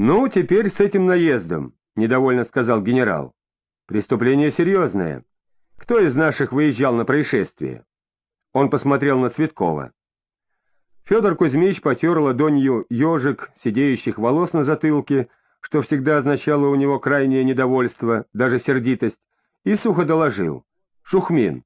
«Ну, теперь с этим наездом», — недовольно сказал генерал. «Преступление серьезное. Кто из наших выезжал на происшествие?» Он посмотрел на Цветкова. Федор Кузьмич потер ладонью ежик сидеющих волос на затылке, что всегда означало у него крайнее недовольство, даже сердитость, и сухо доложил. «Шухмин,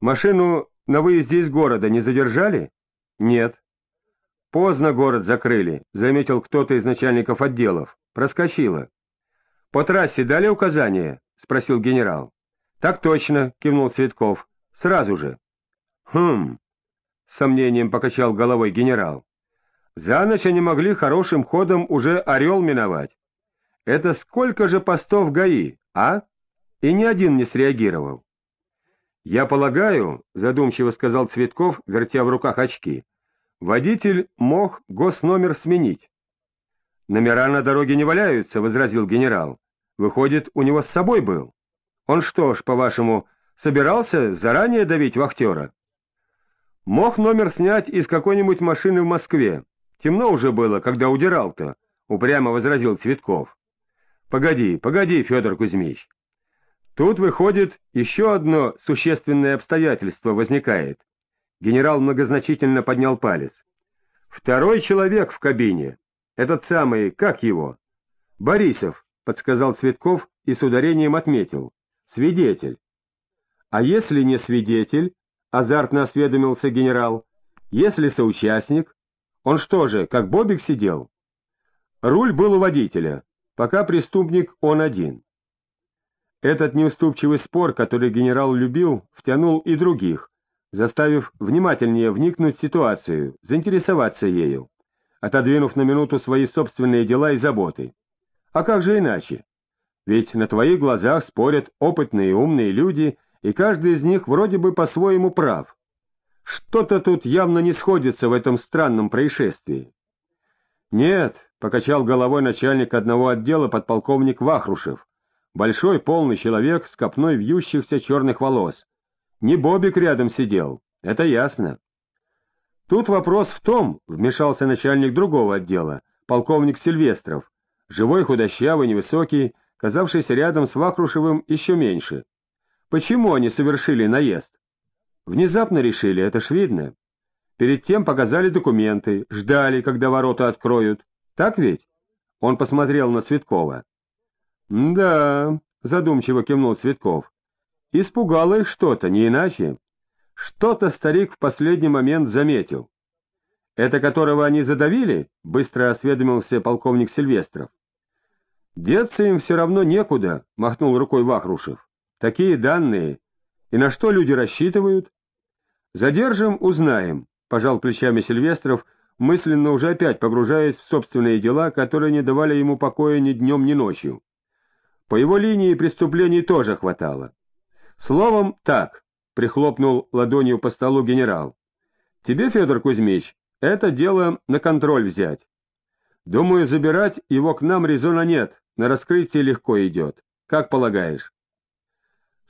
машину на выезде из города не задержали?» «Нет». «Поздно город закрыли», — заметил кто-то из начальников отделов. «Проскочило». «По трассе дали указания?» — спросил генерал. «Так точно», — кивнул Цветков. «Сразу же». «Хм», — с сомнением покачал головой генерал. «За ночь они могли хорошим ходом уже Орел миновать. Это сколько же постов ГАИ, а?» И ни один не среагировал. «Я полагаю», — задумчиво сказал Цветков, вертя в руках очки, — «водитель мог госномер сменить». «Номера на дороге не валяются», — возразил генерал. «Выходит, у него с собой был. Он что ж, по-вашему, собирался заранее давить вахтера?» «Мог номер снять из какой-нибудь машины в Москве. Темно уже было, когда удирал-то», — упрямо возразил Цветков. «Погоди, погоди, Федор Кузьмич. Тут, выходит, еще одно существенное обстоятельство возникает. Генерал многозначительно поднял палец. Второй человек в кабине. Этот самый, как его? Борисов, подсказал Цветков и с ударением отметил. Свидетель. А если не свидетель, азартно осведомился генерал, если соучастник, он что же, как Бобик сидел? Руль был у водителя, пока преступник он один. Этот неуступчивый спор, который генерал любил, втянул и других, заставив внимательнее вникнуть в ситуацию, заинтересоваться ею, отодвинув на минуту свои собственные дела и заботы. А как же иначе? Ведь на твоих глазах спорят опытные и умные люди, и каждый из них вроде бы по-своему прав. Что-то тут явно не сходится в этом странном происшествии. Нет, — покачал головой начальник одного отдела подполковник Вахрушев, Большой полный человек с копной вьющихся черных волос. Не Бобик рядом сидел, это ясно. Тут вопрос в том, вмешался начальник другого отдела, полковник Сильвестров, живой, худощавый, невысокий, казавшийся рядом с Вахрушевым еще меньше. Почему они совершили наезд? Внезапно решили, это ж видно. Перед тем показали документы, ждали, когда ворота откроют. Так ведь? Он посмотрел на Цветкова. «Да», — задумчиво кивнул Цветков. «Испугало их что-то, не иначе. Что-то старик в последний момент заметил». «Это которого они задавили?» — быстро осведомился полковник Сильвестров. «Деться им все равно некуда», — махнул рукой Вахрушев. «Такие данные. И на что люди рассчитывают?» «Задержим, узнаем», — пожал плечами Сильвестров, мысленно уже опять погружаясь в собственные дела, которые не давали ему покоя ни днем, ни ночью. По его линии преступлений тоже хватало. Словом, так, — прихлопнул ладонью по столу генерал. Тебе, Федор Кузьмич, это дело на контроль взять. Думаю, забирать его к нам резона нет, на раскрытие легко идет. Как полагаешь?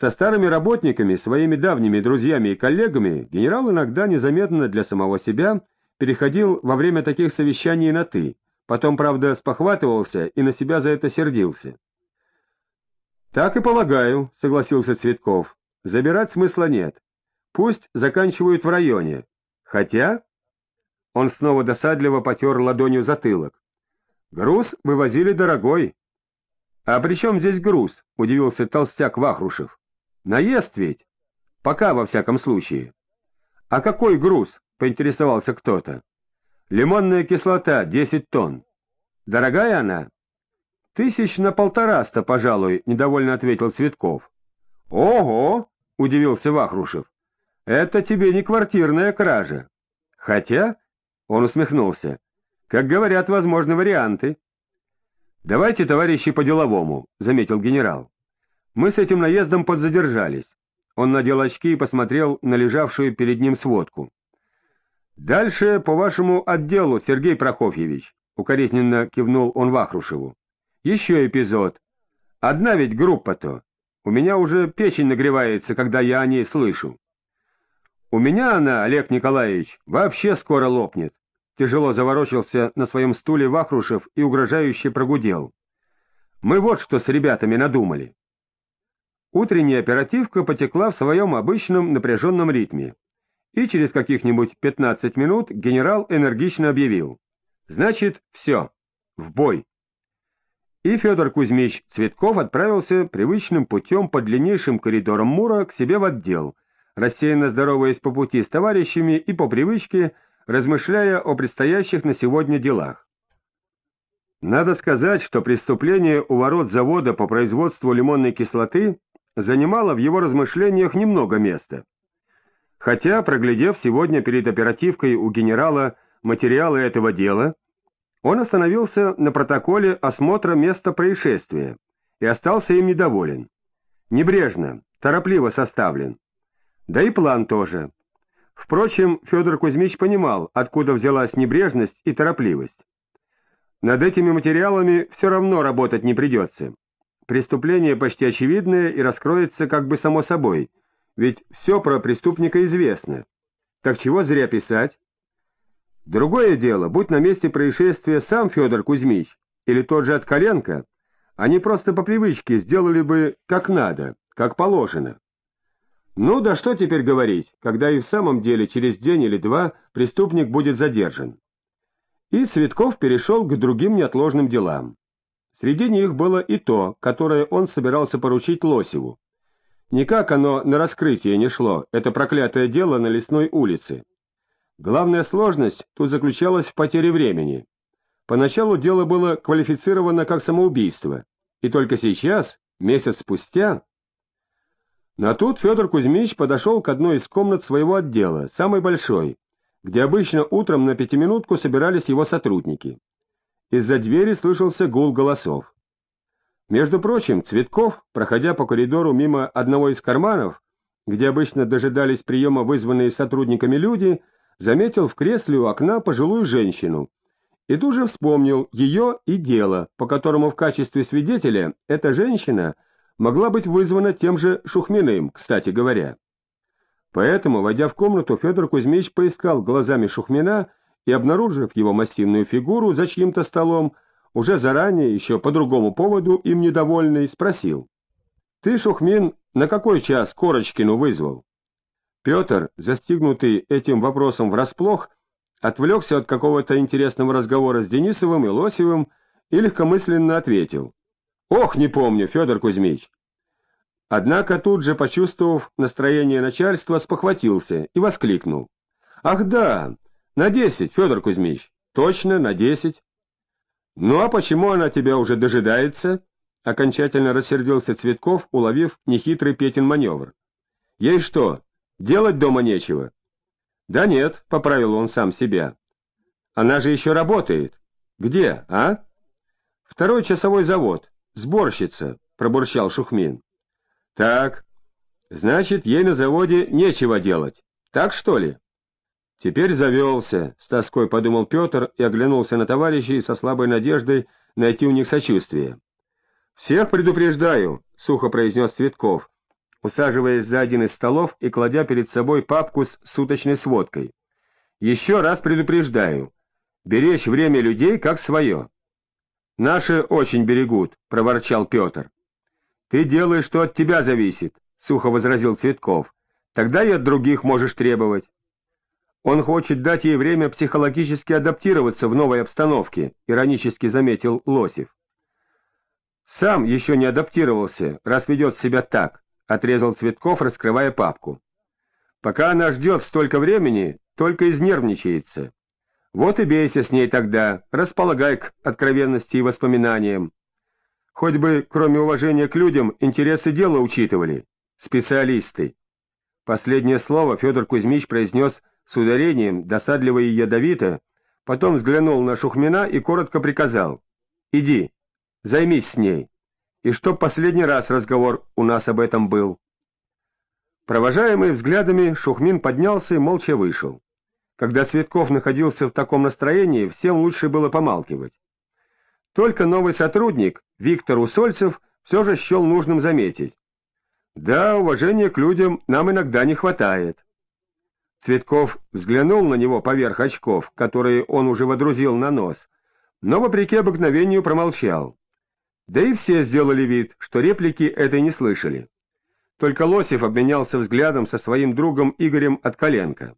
Со старыми работниками, своими давними друзьями и коллегами генерал иногда незаметно для самого себя переходил во время таких совещаний на «ты», потом, правда, спохватывался и на себя за это сердился. Так и полагаю, согласился Цветков. Забирать смысла нет. Пусть заканчивают в районе. Хотя... Он снова досадливо потер ладонью затылок. Груз вывозили дорогой. — А при чем здесь груз? — удивился толстяк Вахрушев. — Наезд ведь. Пока, во всяком случае. — А какой груз? — поинтересовался кто-то. — Лимонная кислота, десять тонн. Дорогая она? Тысяч на полтораста, пожалуй, — недовольно ответил Цветков. — Ого! — удивился Вахрушев. — Это тебе не квартирная кража. Хотя, — он усмехнулся, — как говорят, возможны варианты. — Давайте, товарищи, по-деловому, — заметил генерал. Мы с этим наездом подзадержались. Он надел очки и посмотрел на лежавшую перед ним сводку. — Дальше по вашему отделу, Сергей Прокофьевич, — укоризненно кивнул он Вахрушеву. Еще эпизод. Одна ведь группа-то. У меня уже печень нагревается, когда я о ней слышу. У меня она, Олег Николаевич, вообще скоро лопнет. тяжело заворочился на своем стуле Вахрушев и угрожающе прогудел. Мы вот что с ребятами надумали. Утренняя оперативка потекла в своем обычном напряженном ритме, и через каких-нибудь 15 минут генерал энергично объявил. Значит, все, в бой. И Федор Кузьмич Цветков отправился привычным путем по длиннейшим коридорам Мура к себе в отдел, рассеянно здороваясь по пути с товарищами и по привычке, размышляя о предстоящих на сегодня делах. Надо сказать, что преступление у ворот завода по производству лимонной кислоты занимало в его размышлениях немного места. Хотя, проглядев сегодня перед оперативкой у генерала материалы этого дела, он остановился на протоколе осмотра места происшествия и остался им недоволен. Небрежно, торопливо составлен. Да и план тоже. Впрочем, Федор Кузьмич понимал, откуда взялась небрежность и торопливость. Над этими материалами все равно работать не придется. Преступление почти очевидное и раскроется как бы само собой, ведь все про преступника известно. Так чего зря писать? Другое дело, будь на месте происшествия сам Федор Кузьмич или тот же Откаленко, они просто по привычке сделали бы как надо, как положено. Ну да что теперь говорить, когда и в самом деле через день или два преступник будет задержан. И Цветков перешел к другим неотложным делам. Среди них было и то, которое он собирался поручить Лосеву. Никак оно на раскрытие не шло, это проклятое дело на лесной улице. Главная сложность тут заключалась в потере времени. Поначалу дело было квалифицировано как самоубийство, и только сейчас, месяц спустя... Но тут Федор Кузьмич подошел к одной из комнат своего отдела, самой большой, где обычно утром на пятиминутку собирались его сотрудники. Из-за двери слышался гул голосов. Между прочим, Цветков, проходя по коридору мимо одного из карманов, где обычно дожидались приема вызванные сотрудниками люди, заметил в кресле у окна пожилую женщину и тут же вспомнил ее и дело, по которому в качестве свидетеля эта женщина могла быть вызвана тем же Шухминым, кстати говоря. Поэтому, войдя в комнату, Федор Кузьмич поискал глазами Шухмина и, обнаружив его массивную фигуру за чьим-то столом, уже заранее, еще по другому поводу, им недовольный, спросил. — Ты, Шухмин, на какой час Корочкину вызвал? Петр, застигнутый этим вопросом врасплох, отвлекся от какого-то интересного разговора с Денисовым и Лосевым и легкомысленно ответил. — Ох, не помню, Федор Кузьмич. Однако тут же, почувствовав настроение начальства, спохватился и воскликнул. — Ах да, на десять, Федор Кузьмич, точно на десять. — Ну а почему она тебя уже дожидается? — окончательно рассердился Цветков, уловив нехитрый Петин маневр. — Ей что, делать дома нечего? — Да нет, — поправил он сам себя. — Она же еще работает. Где, а? — Второй часовой завод, сборщица, — пробурчал Шухмин. Так, значит, ей на заводе нечего делать. Так что ли? Теперь завелся, с тоской подумал Петр и оглянулся на товарищей со слабой надеждой найти у них сочувствие. «Всех предупреждаю», — сухо произнес Цветков, усаживаясь за один из столов и кладя перед собой папку с суточной сводкой. «Еще раз предупреждаю. Беречь время людей как свое». «Наши очень берегут», — проворчал Петр. «Ты делаешь, что от тебя зависит», — сухо возразил Цветков. «Тогда и от других можешь требовать». «Он хочет дать ей время психологически адаптироваться в новой обстановке», — иронически заметил Лосев. «Сам еще не адаптировался, раз ведет себя так», — отрезал Цветков, раскрывая папку. «Пока она ждет столько времени, только изнервничается. Вот и бейся с ней тогда, располагай к откровенности и воспоминаниям. Хоть бы, кроме уважения к людям, интересы дела учитывали. Специалисты. Последнее слово Федор Кузьмич произнес с ударением, досадливо и ядовито, потом взглянул на Шухмина и коротко приказал. «Иди, займись с ней, и чтоб последний раз разговор у нас об этом был». Провожаемый взглядами, Шухмин поднялся и молча вышел. Когда Светков находился в таком настроении, всем лучше было помалкивать. Только новый сотрудник, Виктор Усольцев, все же счел нужным заметить. Да, уважения к людям нам иногда не хватает. Цветков взглянул на него поверх очков, которые он уже водрузил на нос, но, вопреки обыкновению, промолчал. Да и все сделали вид, что реплики этой не слышали. Только Лосев обменялся взглядом со своим другом Игорем Откаленко.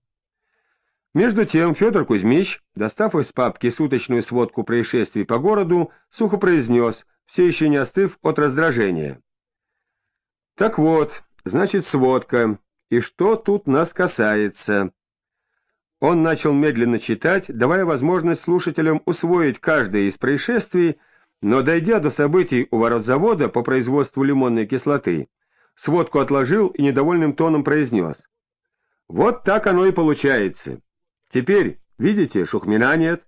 Между тем Федор Кузьмич, достав из папки суточную сводку происшествий по городу, сухо произнес, все еще не остыв от раздражения. «Так вот, значит, сводка, и что тут нас касается?» Он начал медленно читать, давая возможность слушателям усвоить каждое из происшествий, но, дойдя до событий у ворот завода по производству лимонной кислоты, сводку отложил и недовольным тоном произнес. «Вот так оно и получается». Теперь, видите, Шухмина нет,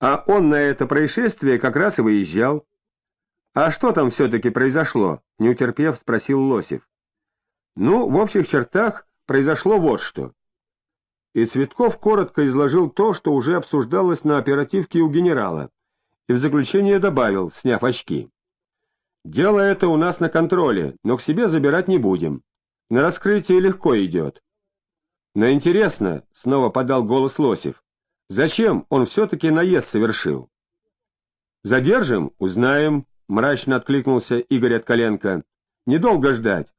а он на это происшествие как раз и выезжал. — А что там все-таки произошло? — не утерпев, спросил Лосев. — Ну, в общих чертах произошло вот что. И Цветков коротко изложил то, что уже обсуждалось на оперативке у генерала, и в заключение добавил, сняв очки. «Дело это у нас на контроле, но к себе забирать не будем. На раскрытие легко идет. Но интересно, — снова подал голос Лосев, — зачем он все-таки наезд совершил? — Задержим, узнаем, — мрачно откликнулся Игорь Откаленко. — Недолго ждать.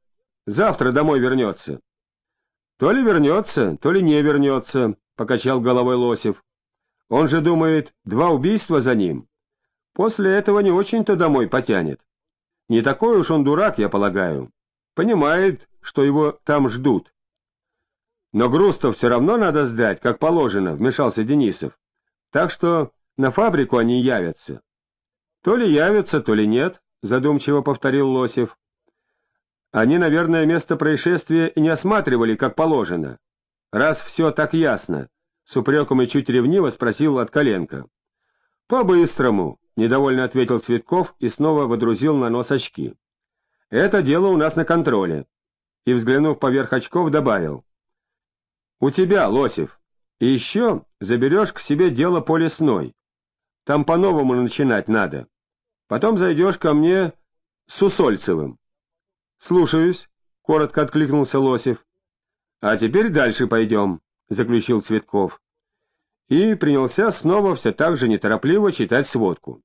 Завтра домой вернется. — То ли вернется, то ли не вернется, — покачал головой Лосев. — Он же думает, два убийства за ним. После этого не очень-то домой потянет. Не такой уж он дурак, я полагаю. Понимает, что его там ждут. Но груз-то все равно надо сдать, как положено, — вмешался Денисов. Так что на фабрику они явятся. То ли явятся, то ли нет, — задумчиво повторил Лосев. Они, наверное, место происшествия и не осматривали, как положено. Раз все так ясно, — с упреком и чуть ревниво спросил Откаленко. — По-быстрому, — недовольно ответил Цветков и снова водрузил на нос очки. — Это дело у нас на контроле. И, взглянув поверх очков, добавил. У тебя, Лосев. И еще заберешь к себе дело по лесной. Там по-новому начинать надо. Потом зайдешь ко мне с Усольцевым. — Слушаюсь, — коротко откликнулся Лосев. — А теперь дальше пойдем, — заключил Цветков. И принялся снова все так же неторопливо читать сводку.